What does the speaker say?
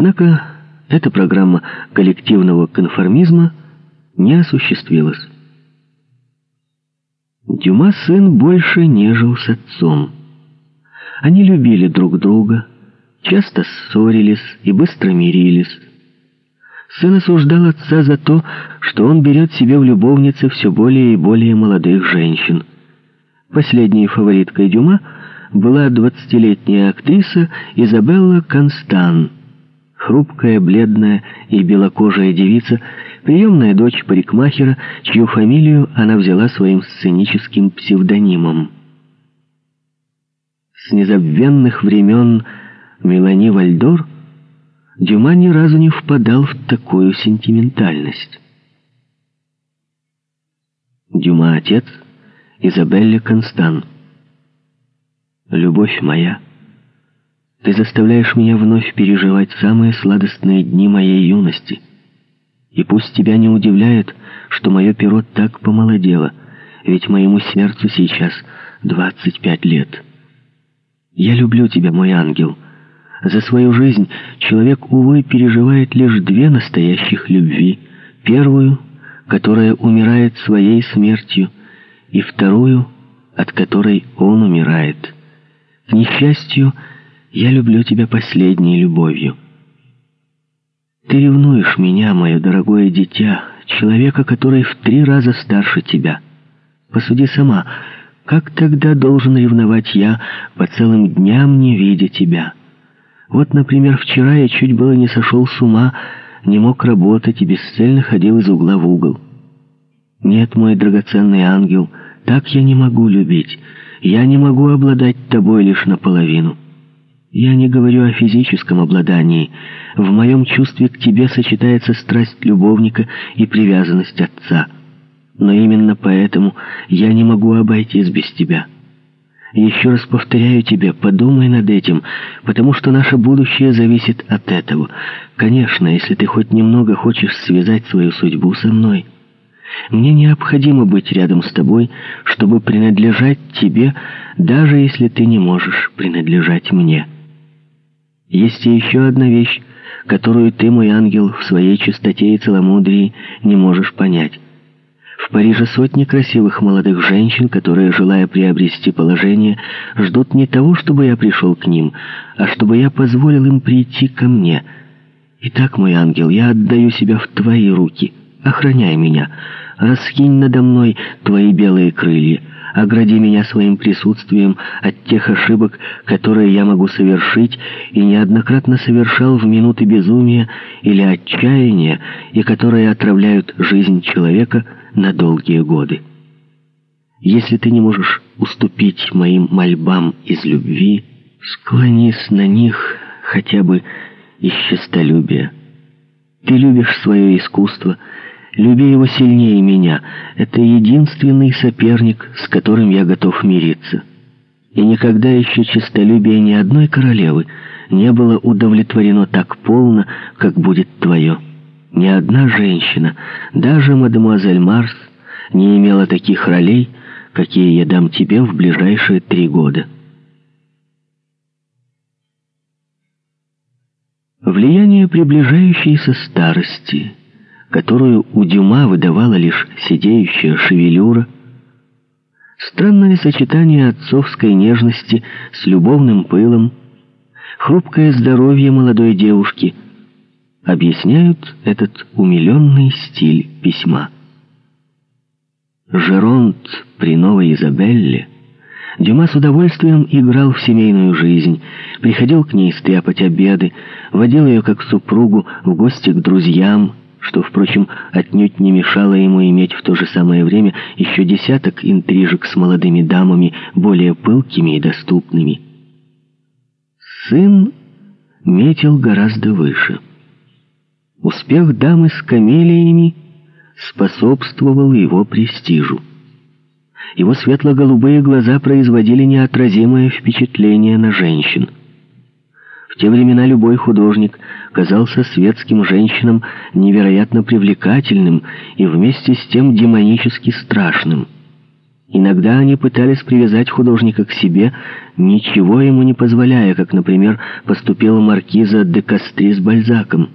Однако эта программа коллективного конформизма не осуществилась. Дюма сын больше не жил с отцом. Они любили друг друга, часто ссорились и быстро мирились. Сын осуждал отца за то, что он берет себе в любовницы все более и более молодых женщин. Последней фавориткой Дюма была двадцатилетняя актриса Изабелла Констан, хрупкая, бледная и белокожая девица, приемная дочь парикмахера, чью фамилию она взяла своим сценическим псевдонимом. С незабвенных времен Мелани Вальдор Дюма ни разу не впадал в такую сентиментальность. Дюма отец Изабелле Констан. Любовь моя, ты заставляешь меня вновь переживать самые сладостные дни моей юности. И пусть тебя не удивляет, что мое перо так помолодело, ведь моему сердцу сейчас 25 лет. Я люблю тебя, мой ангел, — за свою жизнь человек, увы, переживает лишь две настоящих любви. Первую, которая умирает своей смертью, и вторую, от которой он умирает. К несчастью, я люблю тебя последней любовью. Ты ревнуешь меня, мое дорогое дитя, человека, который в три раза старше тебя. Посуди сама, как тогда должен ревновать я, по целым дням не видя тебя?» Вот, например, вчера я чуть было не сошел с ума, не мог работать и бесцельно ходил из угла в угол. Нет, мой драгоценный ангел, так я не могу любить. Я не могу обладать тобой лишь наполовину. Я не говорю о физическом обладании. В моем чувстве к тебе сочетается страсть любовника и привязанность отца. Но именно поэтому я не могу обойтись без тебя». Еще раз повторяю тебе, подумай над этим, потому что наше будущее зависит от этого. Конечно, если ты хоть немного хочешь связать свою судьбу со мной. Мне необходимо быть рядом с тобой, чтобы принадлежать тебе, даже если ты не можешь принадлежать мне. Есть еще одна вещь, которую ты, мой ангел, в своей чистоте и целомудрии не можешь понять. В Париже сотни красивых молодых женщин, которые, желая приобрести положение, ждут не того, чтобы я пришел к ним, а чтобы я позволил им прийти ко мне. Итак, мой ангел, я отдаю себя в твои руки. Охраняй меня. Раскинь надо мной твои белые крылья. Огради меня своим присутствием от тех ошибок, которые я могу совершить и неоднократно совершал в минуты безумия или отчаяния, и которые отравляют жизнь человека на долгие годы. Если ты не можешь уступить моим мольбам из любви, склонись на них хотя бы из честолюбия. Ты любишь свое искусство, люби его сильнее меня. Это единственный соперник, с которым я готов мириться. И никогда еще честолюбие ни одной королевы не было удовлетворено так полно, как будет твое. Ни одна женщина, даже мадемуазель Марс, не имела таких ролей, какие я дам тебе в ближайшие три года. Влияние приближающейся старости, которую у Дюма выдавала лишь сидеющая шевелюра, странное сочетание отцовской нежности с любовным пылом, хрупкое здоровье молодой девушки — объясняют этот умиленный стиль письма. Жеронт при новой Изабелле Дюма с удовольствием играл в семейную жизнь, приходил к ней стряпать обеды, водил ее как супругу в гости к друзьям, что, впрочем, отнюдь не мешало ему иметь в то же самое время еще десяток интрижек с молодыми дамами, более пылкими и доступными. Сын метил гораздо выше — Успех дамы с камелиями способствовал его престижу. Его светло-голубые глаза производили неотразимое впечатление на женщин. В те времена любой художник казался светским женщинам невероятно привлекательным и вместе с тем демонически страшным. Иногда они пытались привязать художника к себе, ничего ему не позволяя, как, например, поступила маркиза де Кастри с Бальзаком.